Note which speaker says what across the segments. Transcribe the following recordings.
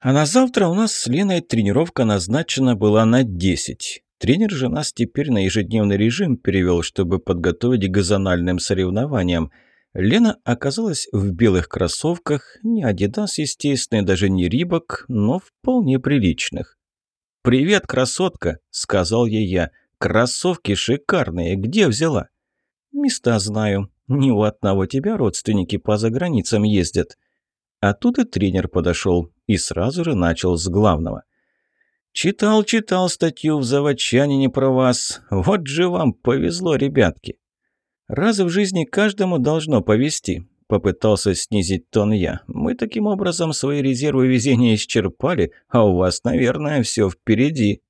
Speaker 1: А на завтра у нас с Леной тренировка назначена была на 10. Тренер же нас теперь на ежедневный режим перевел, чтобы подготовить к зональным соревнованиям. Лена оказалась в белых кроссовках, не Адидас, естественно, даже не Рибок, но вполне приличных. «Привет, красотка!» – сказал ей я. «Кроссовки шикарные, где взяла?» «Места знаю. Не у одного тебя родственники по заграницам ездят». А тут и тренер подошел и сразу же начал с главного. «Читал, читал статью в «Заводчанине» про вас. Вот же вам повезло, ребятки!» «Раз в жизни каждому должно повезти», — попытался снизить тон я. «Мы таким образом свои резервы везения исчерпали, а у вас, наверное, все впереди».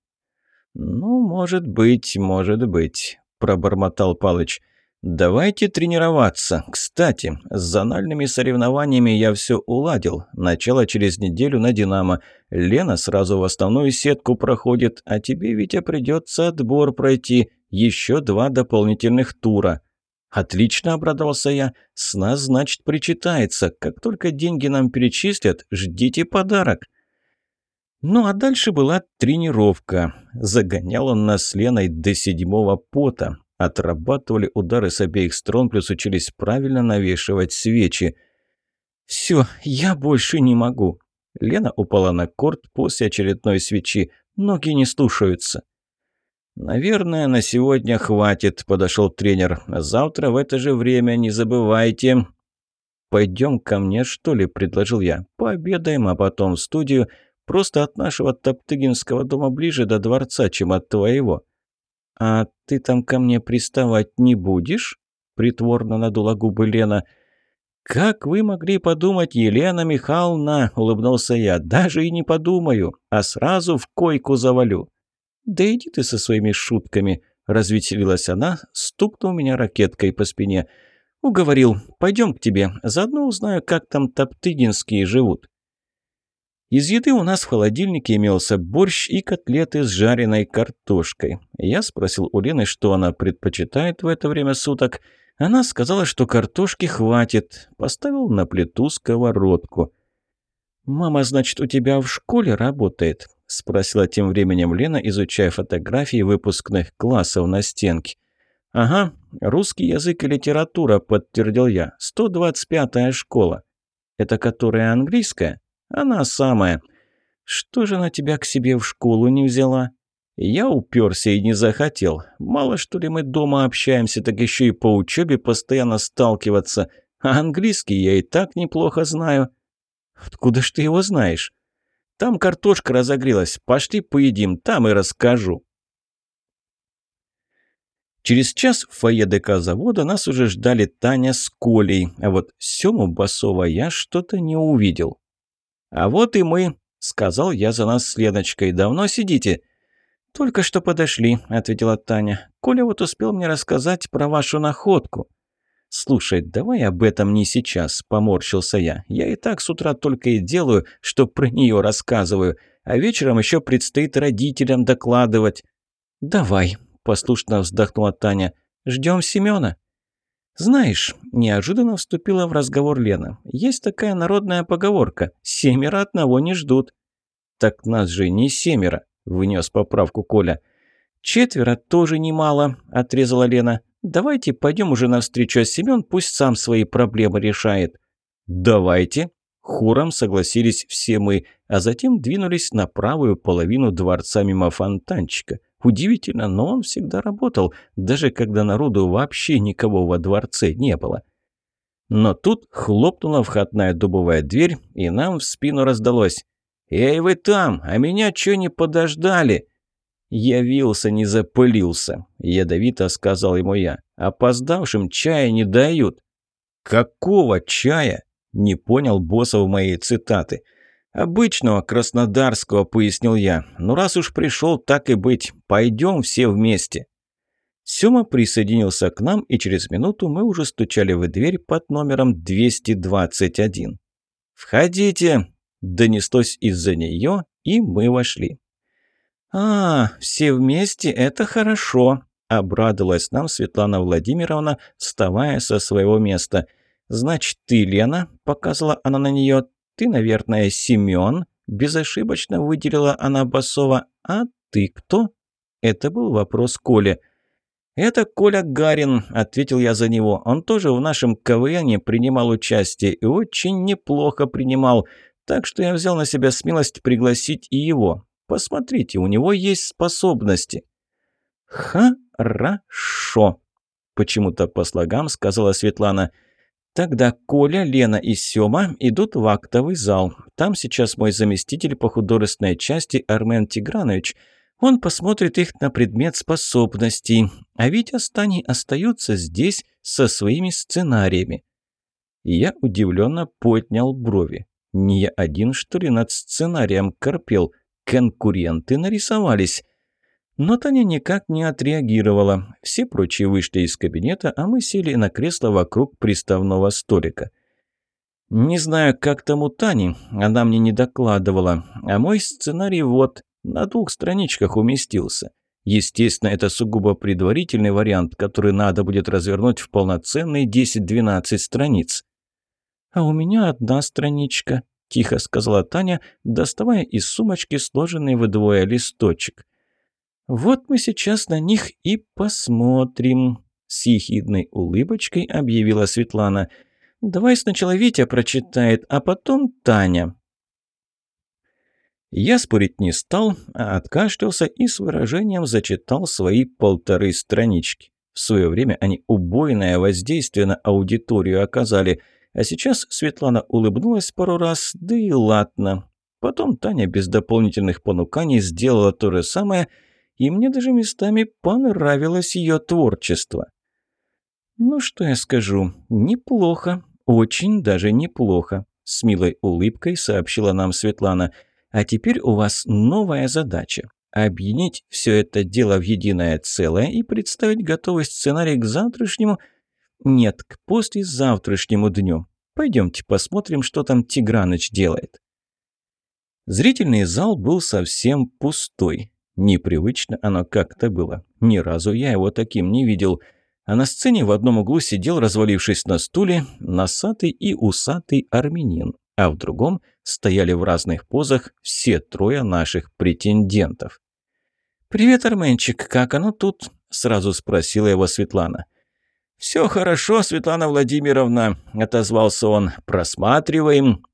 Speaker 1: «Ну, может быть, может быть», — пробормотал Палыч. «Давайте тренироваться. Кстати, с зональными соревнованиями я все уладил. Начало через неделю на «Динамо». Лена сразу в основную сетку проходит, а тебе, Витя, придется отбор пройти. Еще два дополнительных тура». «Отлично», — обрадовался я. «С нас, значит, причитается. Как только деньги нам перечислят, ждите подарок». Ну а дальше была тренировка. Загонял он нас с Леной до седьмого пота. Отрабатывали удары с обеих сторон, плюс учились правильно навешивать свечи. «Все, я больше не могу». Лена упала на корт после очередной свечи. Ноги не слушаются. «Наверное, на сегодня хватит», – подошел тренер. «Завтра в это же время не забывайте». «Пойдем ко мне, что ли?» – предложил я. «Пообедаем, а потом в студию. Просто от нашего Топтыгинского дома ближе до дворца, чем от твоего». «А ты там ко мне приставать не будешь?» Притворно надула губы Лена. «Как вы могли подумать, Елена Михайловна?» – улыбнулся я. «Даже и не подумаю, а сразу в койку завалю». «Да иди ты со своими шутками», – развеселилась она, стукнув меня ракеткой по спине. «Уговорил. Пойдем к тебе. Заодно узнаю, как там топтыгинские живут». Из еды у нас в холодильнике имелся борщ и котлеты с жареной картошкой. Я спросил у Лены, что она предпочитает в это время суток. Она сказала, что картошки хватит. Поставил на плиту сковородку. «Мама, значит, у тебя в школе работает?» – спросила тем временем Лена, изучая фотографии выпускных классов на стенке. «Ага, русский язык и литература», – подтвердил я. «125-я школа». «Это которая английская?» «Она самая. Что же она тебя к себе в школу не взяла?» Я уперся и не захотел. Мало что ли мы дома общаемся, так еще и по учебе постоянно сталкиваться. А английский я и так неплохо знаю. Откуда ж ты его знаешь? Там картошка разогрелась. Пошли поедим, там и расскажу. Через час в фойе ДК завода нас уже ждали Таня с Колей, а вот Сему Басова я что-то не увидел. «А вот и мы», — сказал я за нас с Леночкой. «Давно сидите?» «Только что подошли», — ответила Таня. «Коля вот успел мне рассказать про вашу находку». «Слушай, давай об этом не сейчас», — поморщился я. «Я и так с утра только и делаю, что про нее рассказываю, а вечером еще предстоит родителям докладывать». «Давай», — послушно вздохнула Таня. «Ждем Семена». «Знаешь», – неожиданно вступила в разговор Лена, – «есть такая народная поговорка – семеро одного не ждут». «Так нас же не семеро», – внес поправку Коля. «Четверо тоже немало», – отрезала Лена. «Давайте пойдем уже навстречу, а Семен пусть сам свои проблемы решает». «Давайте», – хором согласились все мы, а затем двинулись на правую половину дворца мимо фонтанчика – Удивительно, но он всегда работал, даже когда народу вообще никого во дворце не было. Но тут хлопнула входная дубовая дверь, и нам в спину раздалось. «Эй, вы там! А меня чё не подождали?» «Явился, не запылился», — ядовито сказал ему я. «Опоздавшим чая не дают». «Какого чая?» — не понял боссов моей цитаты. «Обычного краснодарского», — пояснил я. «Ну раз уж пришел, так и быть. Пойдем все вместе». Сёма присоединился к нам, и через минуту мы уже стучали в дверь под номером 221. «Входите!» – донеслось из-за нее, и мы вошли. «А, все вместе – это хорошо», – обрадовалась нам Светлана Владимировна, вставая со своего места. «Значит, ты, Лена», – показала она на нее, ты, наверное, Семен. безошибочно выделила она Басова. «А ты кто?» Это был вопрос Коля. «Это Коля Гарин», — ответил я за него. «Он тоже в нашем КВНе принимал участие и очень неплохо принимал, так что я взял на себя смелость пригласить и его. Посмотрите, у него есть способности». «Хорошо», — почему-то по слогам сказала Светлана. «Тогда Коля, Лена и Сёма идут в актовый зал. Там сейчас мой заместитель по художественной части Армен Тигранович». Он посмотрит их на предмет способностей, а Витя с Таней остаются здесь со своими сценариями. я удивленно поднял брови. Не я один, что ли, над сценарием корпел. Конкуренты нарисовались. Но Таня никак не отреагировала. Все прочие вышли из кабинета, а мы сели на кресло вокруг приставного столика. Не знаю, как там у Тани, она мне не докладывала. А мой сценарий вот, на двух страничках уместился. Естественно, это сугубо предварительный вариант, который надо будет развернуть в полноценные 10-12 страниц. «А у меня одна страничка», – тихо сказала Таня, доставая из сумочки сложенный вдвое листочек. «Вот мы сейчас на них и посмотрим», – с ехидной улыбочкой объявила Светлана. «Давай сначала Витя прочитает, а потом Таня». Я спорить не стал, а откашлялся и с выражением зачитал свои полторы странички. В свое время они убойное воздействие на аудиторию оказали, а сейчас Светлана улыбнулась пару раз, да и ладно. Потом Таня без дополнительных понуканий сделала то же самое, и мне даже местами понравилось ее творчество. «Ну что я скажу, неплохо, очень даже неплохо», — с милой улыбкой сообщила нам Светлана — а теперь у вас новая задача – объединить все это дело в единое целое и представить готовый сценарий к завтрашнему, нет, к послезавтрашнему дню. Пойдемте посмотрим, что там Тиграныч делает. Зрительный зал был совсем пустой. Непривычно оно как-то было. Ни разу я его таким не видел. А на сцене в одном углу сидел, развалившись на стуле, носатый и усатый армянин а в другом стояли в разных позах все трое наших претендентов. «Привет, Арменчик, как оно тут?» – сразу спросила его Светлана. «Все хорошо, Светлана Владимировна», – отозвался он. «Просматриваем».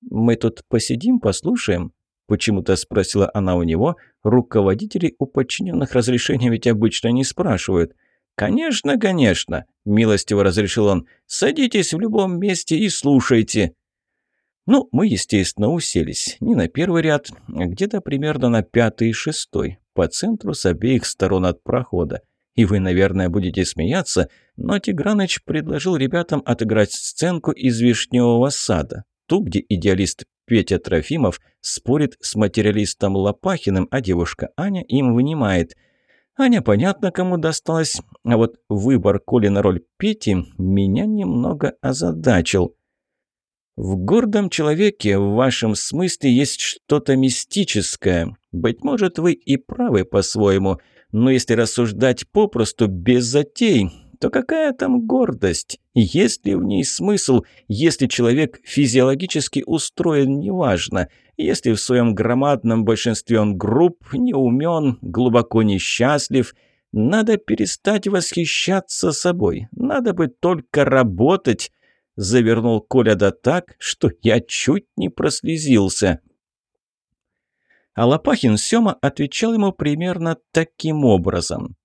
Speaker 1: «Мы тут посидим, послушаем?» – почему-то спросила она у него. Руководители у подчиненных разрешения ведь обычно не спрашивают. «Конечно, конечно», – милостиво разрешил он. «Садитесь в любом месте и слушайте». Ну, мы, естественно, уселись. Не на первый ряд, а где-то примерно на пятый и шестой. По центру с обеих сторон от прохода. И вы, наверное, будете смеяться, но Тиграныч предложил ребятам отыграть сценку из «Вишневого сада». Ту, где идеалист Петя Трофимов спорит с материалистом Лопахиным, а девушка Аня им вынимает. Аня понятно, кому досталась, а вот выбор Коли на роль Пети меня немного озадачил. В гордом человеке в вашем смысле есть что-то мистическое. Быть может, вы и правы по-своему, но если рассуждать попросту без затей, то какая там гордость? Есть ли в ней смысл, если человек физиологически устроен, неважно, если в своем громадном большинстве он груб, неумен, глубоко несчастлив – надо перестать восхищаться собой. Надо бы только работать, завернул Коля да так, что я чуть не прослезился. А Лопахин Сёма отвечал ему примерно таким образом.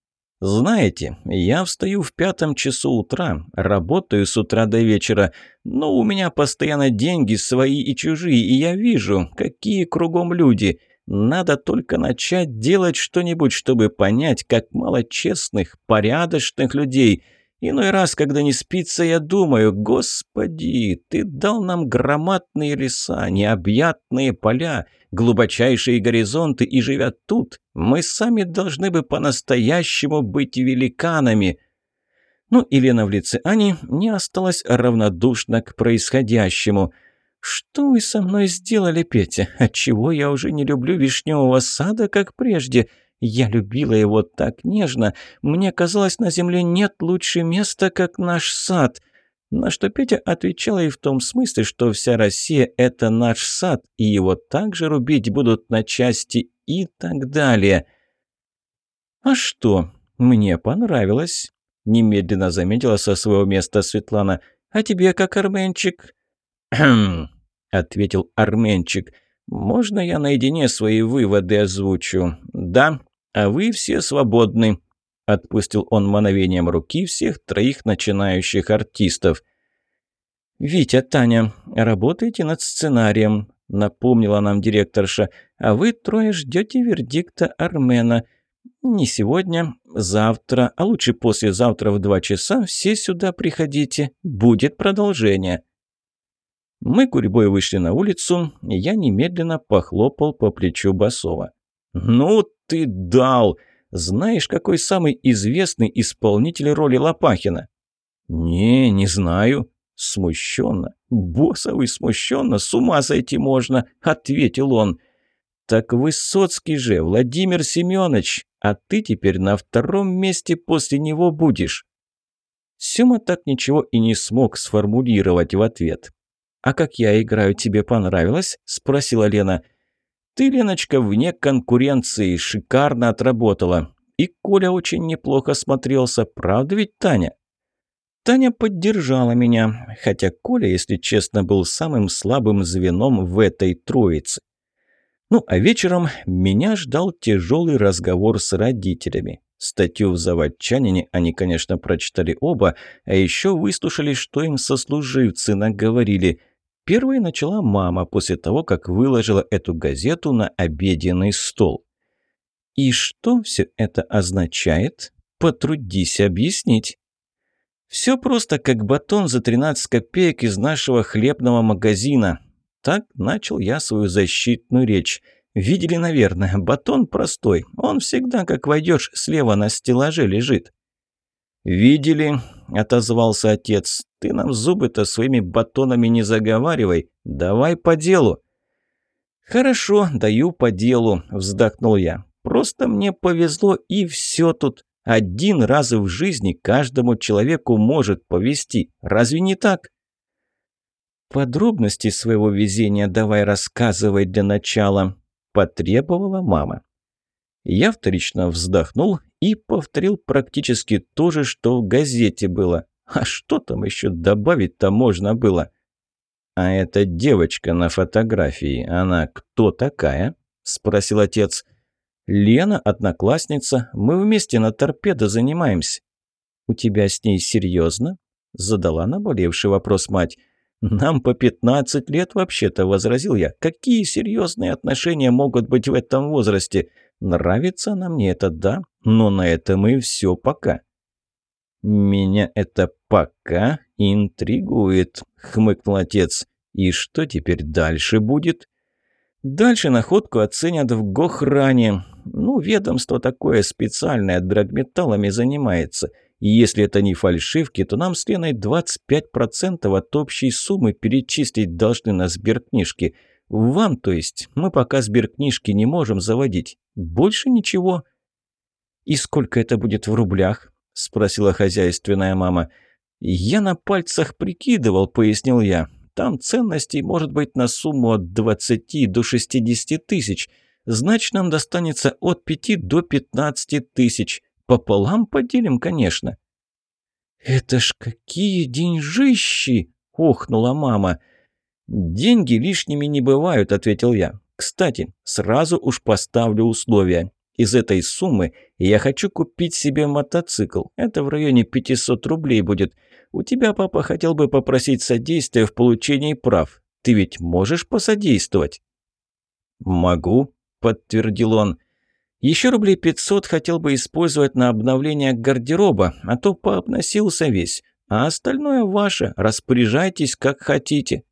Speaker 1: «Знаете, я встаю в пятом часу утра, работаю с утра до вечера, но у меня постоянно деньги свои и чужие, и я вижу, какие кругом люди. Надо только начать делать что-нибудь, чтобы понять, как мало честных, порядочных людей». Иной раз, когда не спится, я думаю, «Господи, ты дал нам громадные леса, необъятные поля, глубочайшие горизонты, и, живя тут, мы сами должны бы по-настоящему быть великанами». Ну и Лена в лице Ани не осталась равнодушна к происходящему. «Что вы со мной сделали, Петя? Отчего я уже не люблю вишневого сада, как прежде?» Я любила его так нежно. Мне казалось, на земле нет лучше места, как наш сад. На что Петя отвечала и в том смысле, что вся Россия – это наш сад, и его также рубить будут на части и так далее. «А что? Мне понравилось», – немедленно заметила со своего места Светлана. «А тебе как, Арменчик?» «Хм», – ответил Арменчик. «Можно я наедине свои выводы озвучу?» «Да, а вы все свободны», – отпустил он мановением руки всех троих начинающих артистов. «Витя, Таня, работаете над сценарием», – напомнила нам директорша, «а вы трое ждете вердикта Армена. Не сегодня, завтра, а лучше послезавтра в два часа все сюда приходите. Будет продолжение». Мы гурьбой вышли на улицу, я немедленно похлопал по плечу Басова. «Ну ты дал!» Знаешь, какой самый известный исполнитель роли Лопахина?» «Не, не знаю». «Смущенно. Боссовый смущенно. С ума сойти можно», — ответил он. «Так Высоцкий же, Владимир Семенович, а ты теперь на втором месте после него будешь». Сёма так ничего и не смог сформулировать в ответ. «А как я играю, тебе понравилось?» – спросила Лена. Ты, Леночка, вне конкуренции шикарно отработала. И Коля очень неплохо смотрелся, правда ведь, Таня? Таня поддержала меня, хотя Коля, если честно, был самым слабым звеном в этой троице. Ну, а вечером меня ждал тяжелый разговор с родителями. Статью в «Заводчанине» они, конечно, прочитали оба, а еще выслушали, что им сослуживцы наговорили – Первой начала мама после того, как выложила эту газету на обеденный стол. И что все это означает? Потрудись объяснить. Все просто как батон за 13 копеек из нашего хлебного магазина. Так начал я свою защитную речь. Видели, наверное, батон простой. Он всегда, как войдешь, слева на стеллаже лежит. «Видели?» – отозвался отец. «Ты нам зубы-то своими батонами не заговаривай. Давай по делу». «Хорошо, даю по делу», – вздохнул я. «Просто мне повезло, и все тут. Один раз в жизни каждому человеку может повезти. Разве не так?» «Подробности своего везения давай рассказывай для начала», – потребовала мама. Я вторично вздохнул и повторил практически то же, что в газете было. А что там еще добавить-то можно было? «А эта девочка на фотографии, она кто такая?» – спросил отец. «Лена, одноклассница. Мы вместе на торпедо занимаемся». «У тебя с ней серьезно?» – задала наболевший вопрос мать. «Нам по пятнадцать лет вообще-то», – возразил я. «Какие серьезные отношения могут быть в этом возрасте? Нравится она мне это, да, но на этом и все пока. «Меня это пока интригует», — хмыкнул отец. «И что теперь дальше будет?» «Дальше находку оценят в Гохране. Ну, ведомство такое специальное драгметаллами занимается. И если это не фальшивки, то нам с Леной 25% от общей суммы перечислить должны на сберкнижки. Вам, то есть, мы пока сберкнижки не можем заводить. Больше ничего. «И сколько это будет в рублях?» – спросила хозяйственная мама. «Я на пальцах прикидывал», – пояснил я. «Там ценностей может быть на сумму от 20 до 60 тысяч. Значит, нам достанется от 5 до 15 тысяч. Пополам поделим, конечно». «Это ж какие деньжищи!» – охнула мама. «Деньги лишними не бывают», – ответил я. Кстати, сразу уж поставлю условия. Из этой суммы я хочу купить себе мотоцикл. Это в районе 500 рублей будет. У тебя папа хотел бы попросить содействия в получении прав. Ты ведь можешь посодействовать?» «Могу», – подтвердил он. «Еще рублей 500 хотел бы использовать на обновление гардероба, а то пообносился весь. А остальное ваше, распоряжайтесь как хотите».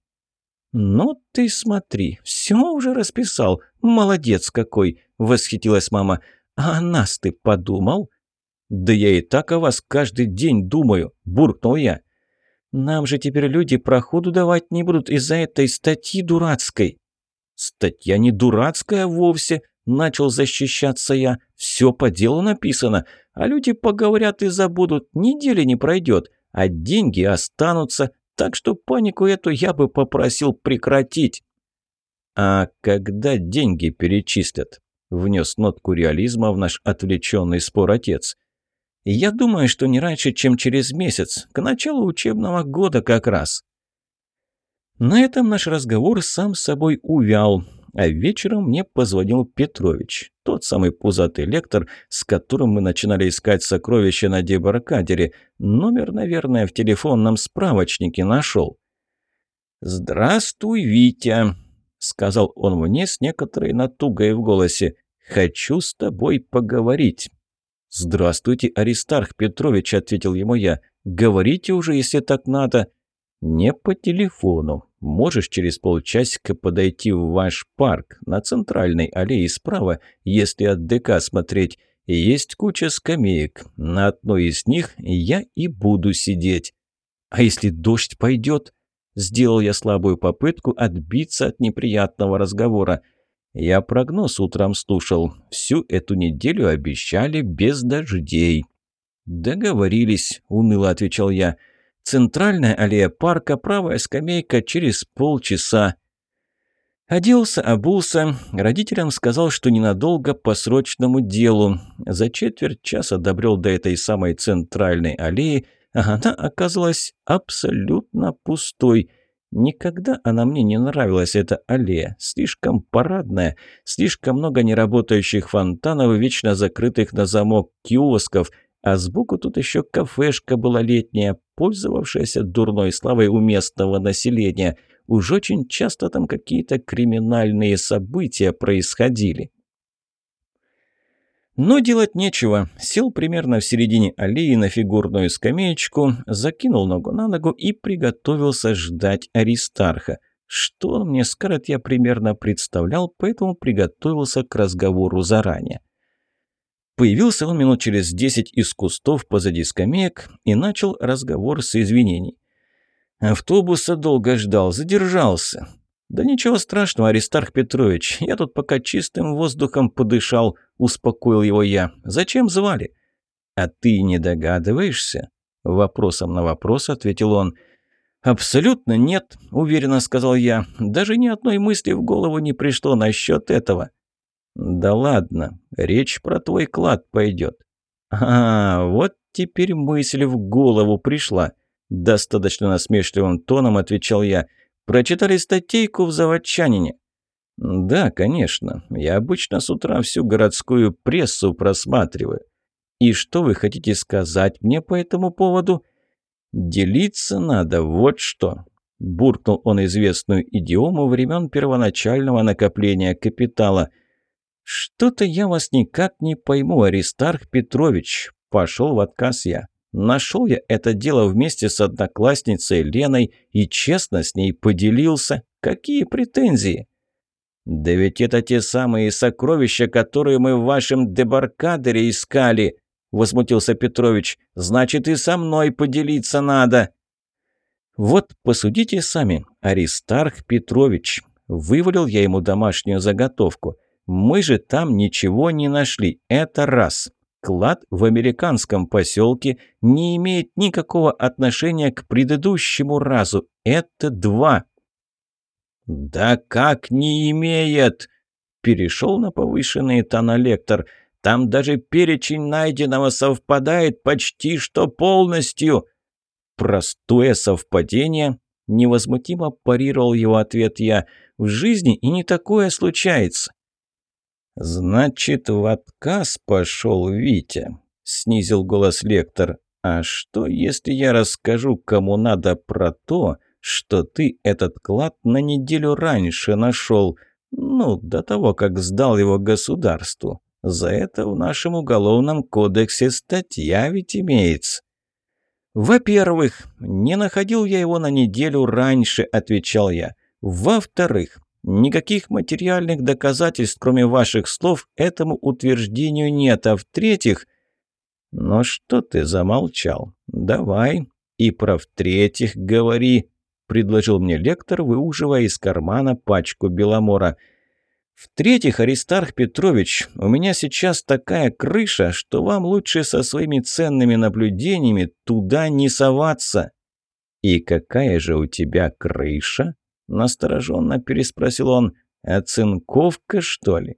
Speaker 1: «Ну ты смотри, все уже расписал. Молодец какой!» – восхитилась мама. «А о нас ты подумал?» «Да я и так о вас каждый день думаю», – буркнул я. «Нам же теперь люди проходу давать не будут из-за этой статьи дурацкой». «Статья не дурацкая вовсе», – начал защищаться я. «Все по делу написано, а люди поговорят и забудут, недели не пройдет. а деньги останутся, так что панику эту я бы попросил прекратить». «А когда деньги перечислят?» – внес нотку реализма в наш отвлеченный спор отец. «Я думаю, что не раньше, чем через месяц, к началу учебного года как раз». На этом наш разговор сам собой увял, а вечером мне позвонил Петрович, тот самый пузатый лектор, с которым мы начинали искать сокровища на Дебаркадере. Номер, наверное, в телефонном справочнике нашел. «Здравствуй, Витя», — сказал он мне с некоторой натугой в голосе. «Хочу с тобой поговорить». «Здравствуйте, Аристарх Петрович», — ответил ему я. «Говорите уже, если так надо». «Не по телефону. Можешь через полчасика подойти в ваш парк на центральной аллее справа, если от ДК смотреть. Есть куча скамеек. На одной из них я и буду сидеть. А если дождь пойдет? Сделал я слабую попытку отбиться от неприятного разговора. Я прогноз утром слушал. Всю эту неделю обещали без дождей. «Договорились», — уныло отвечал я. Центральная аллея парка, правая скамейка через полчаса. Оделся, обулся. Родителям сказал, что ненадолго по срочному делу. За четверть часа добрел до этой самой центральной аллеи, а она оказалась абсолютно пустой. Никогда она мне не нравилась, эта аллея. Слишком парадная, слишком много неработающих фонтанов, вечно закрытых на замок киосков – а сбоку тут еще кафешка была летняя, пользовавшаяся дурной славой у местного населения. Уж очень часто там какие-то криминальные события происходили. Но делать нечего. Сел примерно в середине аллеи на фигурную скамеечку, закинул ногу на ногу и приготовился ждать Аристарха. Что он мне скажет, я примерно представлял, поэтому приготовился к разговору заранее. Появился он минут через десять из кустов позади скамеек и начал разговор с извинений. «Автобуса долго ждал, задержался». «Да ничего страшного, Аристарх Петрович, я тут пока чистым воздухом подышал», – успокоил его я. «Зачем звали?» «А ты не догадываешься?» Вопросом на вопрос ответил он. «Абсолютно нет», – уверенно сказал я. «Даже ни одной мысли в голову не пришло насчет этого». «Да ладно, речь про твой клад пойдет». «А, вот теперь мысль в голову пришла», – достаточно насмешливым тоном отвечал я. «Прочитали статейку в «Заводчанине»?» «Да, конечно. Я обычно с утра всю городскую прессу просматриваю. И что вы хотите сказать мне по этому поводу?» «Делиться надо, вот что», – буркнул он известную идиому времен первоначального накопления капитала – «Что-то я вас никак не пойму, Аристарх Петрович», – пошел в отказ я. Нашел я это дело вместе с одноклассницей Леной и честно с ней поделился. Какие претензии? «Да ведь это те самые сокровища, которые мы в вашем дебаркадере искали», – возмутился Петрович. «Значит, и со мной поделиться надо». «Вот посудите сами, Аристарх Петрович». Вывалил я ему домашнюю заготовку – мы же там ничего не нашли. Это раз. Клад в американском поселке не имеет никакого отношения к предыдущему разу. Это два. «Да как не имеет?» Перешел на повышенный тона лектор. «Там даже перечень найденного совпадает почти что полностью». «Простое совпадение?» Невозмутимо парировал его ответ я. «В жизни и не такое случается. «Значит, в отказ пошел Витя», — снизил голос лектор. «А что, если я расскажу кому надо про то, что ты этот клад на неделю раньше нашел, ну, до того, как сдал его государству? За это в нашем уголовном кодексе статья ведь имеется». «Во-первых, не находил я его на неделю раньше», — отвечал я. «Во-вторых, Никаких материальных доказательств, кроме ваших слов, этому утверждению нет. А в-третьих... Ну что ты замолчал? Давай. И про в-третьих говори, предложил мне лектор, выуживая из кармана пачку беломора. В-третьих, Аристарх Петрович, у меня сейчас такая крыша, что вам лучше со своими ценными наблюдениями туда не соваться. И какая же у тебя крыша? Настороженно переспросил он. Оцинковка, что ли?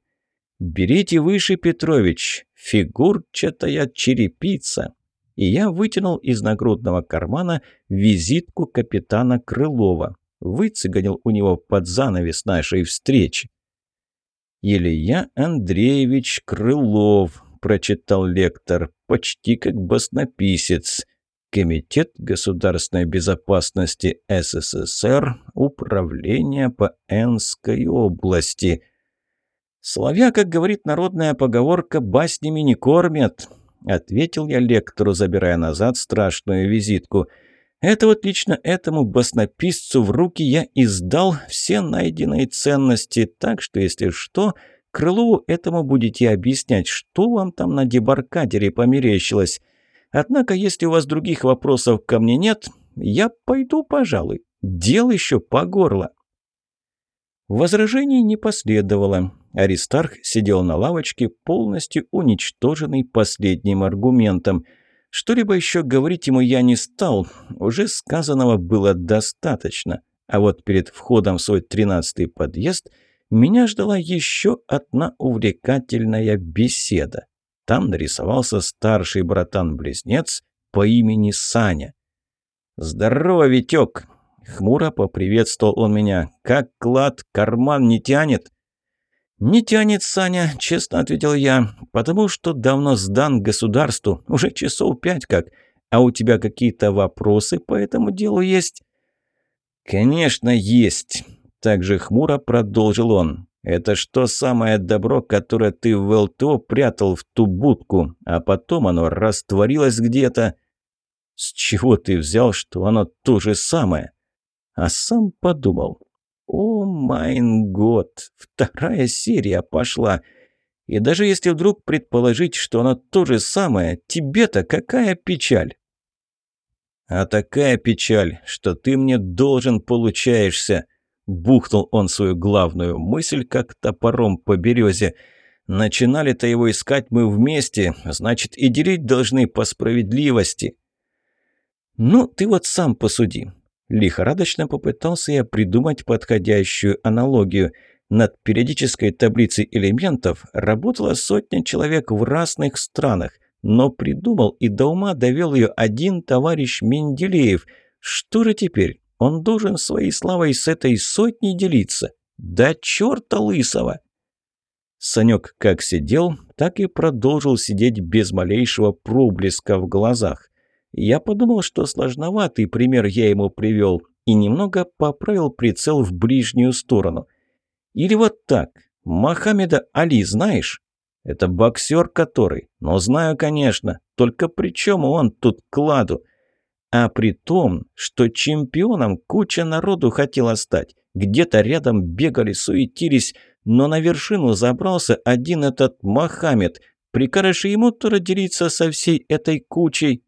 Speaker 1: Берите выше, Петрович, фигурчатая черепица. И я вытянул из нагрудного кармана визитку капитана Крылова. Выцеганил у него под занавес нашей встречи. «Илья Андреевич Крылов», – прочитал лектор, почти как баснописец. Комитет государственной безопасности СССР, Управление по Энской области. «Соловья, как говорит народная поговорка, баснями не кормят», – ответил я лектору, забирая назад страшную визитку – это вот лично этому баснописцу в руки я издал все найденные ценности, так что, если что, Крылову этому будете объяснять, что вам там на дебаркадере померещилось. Однако, если у вас других вопросов ко мне нет, я пойду, пожалуй. Дел еще по горло. Возражений не последовало. Аристарх сидел на лавочке, полностью уничтоженный последним аргументом – что-либо еще говорить ему я не стал, уже сказанного было достаточно. А вот перед входом в свой тринадцатый подъезд меня ждала еще одна увлекательная беседа. Там нарисовался старший братан-близнец по имени Саня. «Здорово, Витек!» Хмуро поприветствовал он меня. «Как клад, карман не тянет?» «Не тянет, Саня», – честно ответил я, – «потому что давно сдан государству, уже часов пять как. А у тебя какие-то вопросы по этому делу есть?» «Конечно, есть», – также хмуро продолжил он. «Это что самое добро, которое ты в ЛТО прятал в ту будку, а потом оно растворилось где-то?» «С чего ты взял, что оно то же самое?» А сам подумал. О, майн год! Вторая серия пошла. И даже если вдруг предположить, что она то же самое, тебе-то какая печаль? А такая печаль, что ты мне должен получаешься. Бухнул он свою главную мысль, как топором по березе. Начинали-то его искать мы вместе, значит, и делить должны по справедливости. Ну, ты вот сам посуди. Лихорадочно попытался я придумать подходящую аналогию. Над периодической таблицей элементов работала сотня человек в разных странах, но придумал и до ума довел ее один товарищ Менделеев. Что же теперь? Он должен своей славой с этой сотней делиться. Да черта лысого! Санек как сидел, так и продолжил сидеть без малейшего проблеска в глазах. Я подумал, что сложноватый пример я ему привел, и немного поправил прицел в ближнюю сторону. Или вот так. Мохаммеда Али знаешь? Это боксер который? Но знаю, конечно. Только при чем он тут кладу? А при том, что чемпионом куча народу хотела стать. Где-то рядом бегали, суетились, но на вершину забрался один этот Мохаммед. Прикажешь ему тоже делиться со всей этой кучей?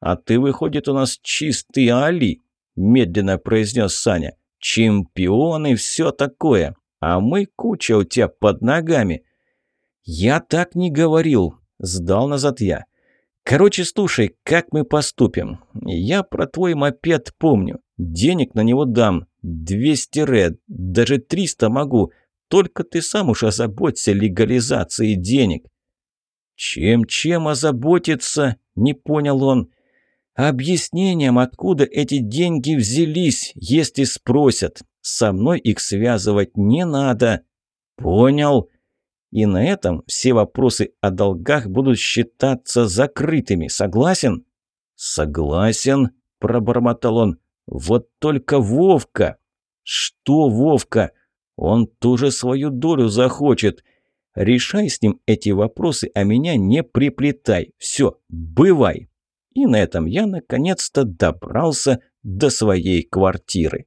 Speaker 1: «А ты, выходит, у нас чистый Али», – медленно произнес Саня. «Чемпионы, все такое. А мы куча у тебя под ногами». «Я так не говорил», – сдал назад я. «Короче, слушай, как мы поступим? Я про твой мопед помню. Денег на него дам. 200 ред, даже 300 могу. Только ты сам уж озаботься легализацией денег». «Чем-чем озаботиться?» – не понял он. Объяснением, откуда эти деньги взялись, если спросят. Со мной их связывать не надо. Понял. И на этом все вопросы о долгах будут считаться закрытыми. Согласен? Согласен, пробормотал он. Вот только Вовка. Что Вовка? Он тоже свою долю захочет. Решай с ним эти вопросы, а меня не приплетай. Все, бывай. И на этом я наконец-то добрался до своей квартиры.